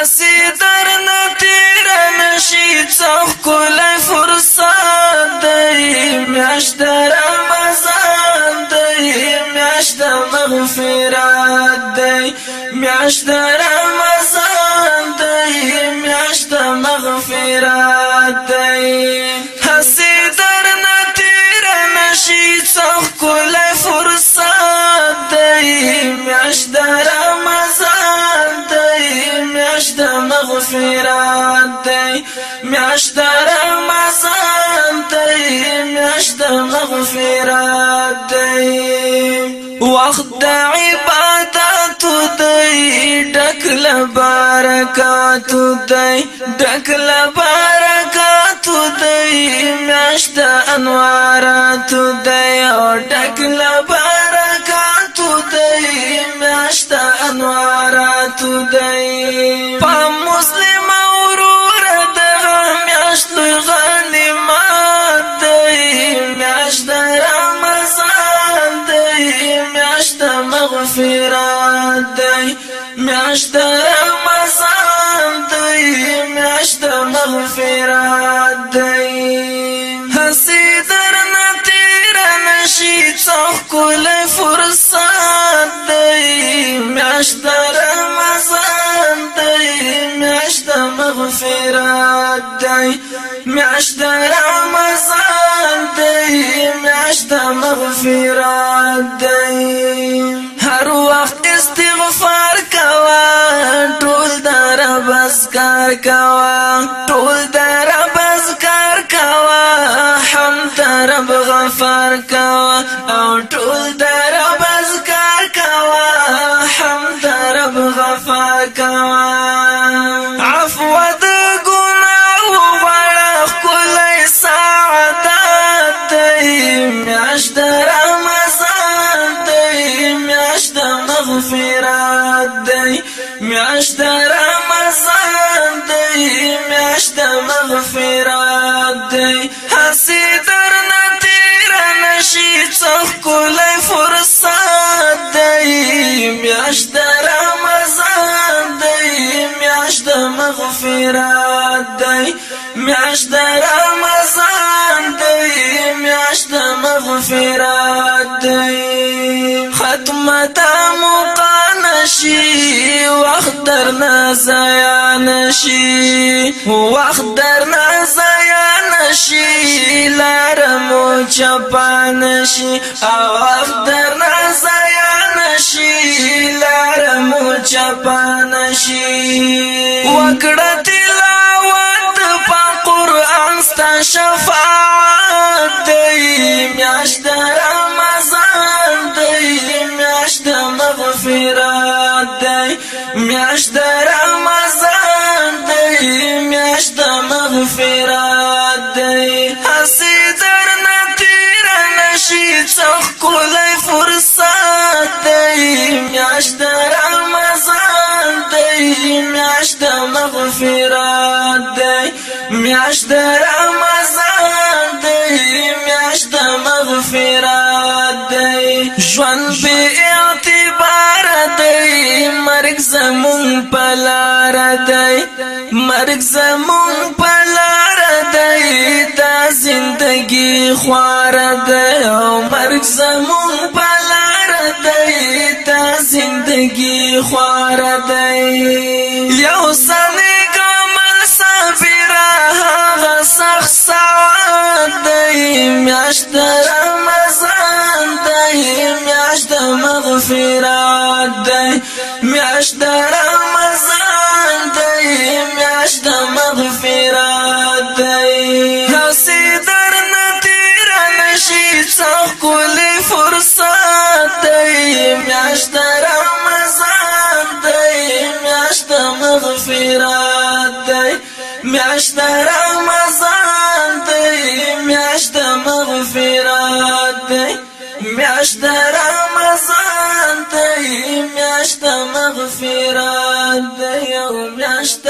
هسی در نتیر نشی څخ کول فرصت دی میاش در رمضان دی میاش د مغفرت دی میاش در رمضان دی میاش د مغفرت دی مغفرات دی میاشت رمضان دی میاشت مغفرات دی وقت د عبادت دی ډک لبرکات دی ډک لبرکات دی میاشت انوارات دی أو ډک لبرکات دی میاشت انوارات دی مغفرات میاشت رمضان دی میاشت مغفرات دی حسی در نتیر نشی څخ کول فرصت دی میاشت رمضان دی میاشت مغفرات دی میاشت رمضان دی میاشت مغفرات دی در بسکار کوا ټول در بسکار کوا هم در غفار کوا او ټول در بسکار کوا هم در غفار کوا عفو د ګناه غړ کله سعادت میاش در مغفرات دی میاشت رمضان حسی در نتیر نشی څخ کولای فرصت دی. میاشت رمضان دی میاشت مغفرات دی. میاشت رمضان دی میاشت مغفرات دی. ختمه نشي وخت در نزایا نشي. در نشي لارمو چپا نشي او وخت در نزایا نشي لارمو چپا نشي وکړه تلاوت په قران ست شفاعت دی. میاشت رمضان دی. میاشت مغفرت میاشت د رمضان دی. میاشت مغفرت څخ کولای فرصت دی میاشت د رمضان دی میاشت مغفرت دی میاشت د رمضان دی میاشت مغفرت دی ژوند به مرگ زمون پلار دی مرگ زمون زندگی خوار دی او مرگ زمون پلار دی دا زندگی خوار دی. یو سنی کامل صبر هغه سخت سعادت دی. میاشت رمضان دی میاشت مغفرات دی. میاش د رمضان میاش د رمضان دی میاش د مغفرت دی. میاش د رمضان دی میاشت مغفرات دی. او میاشت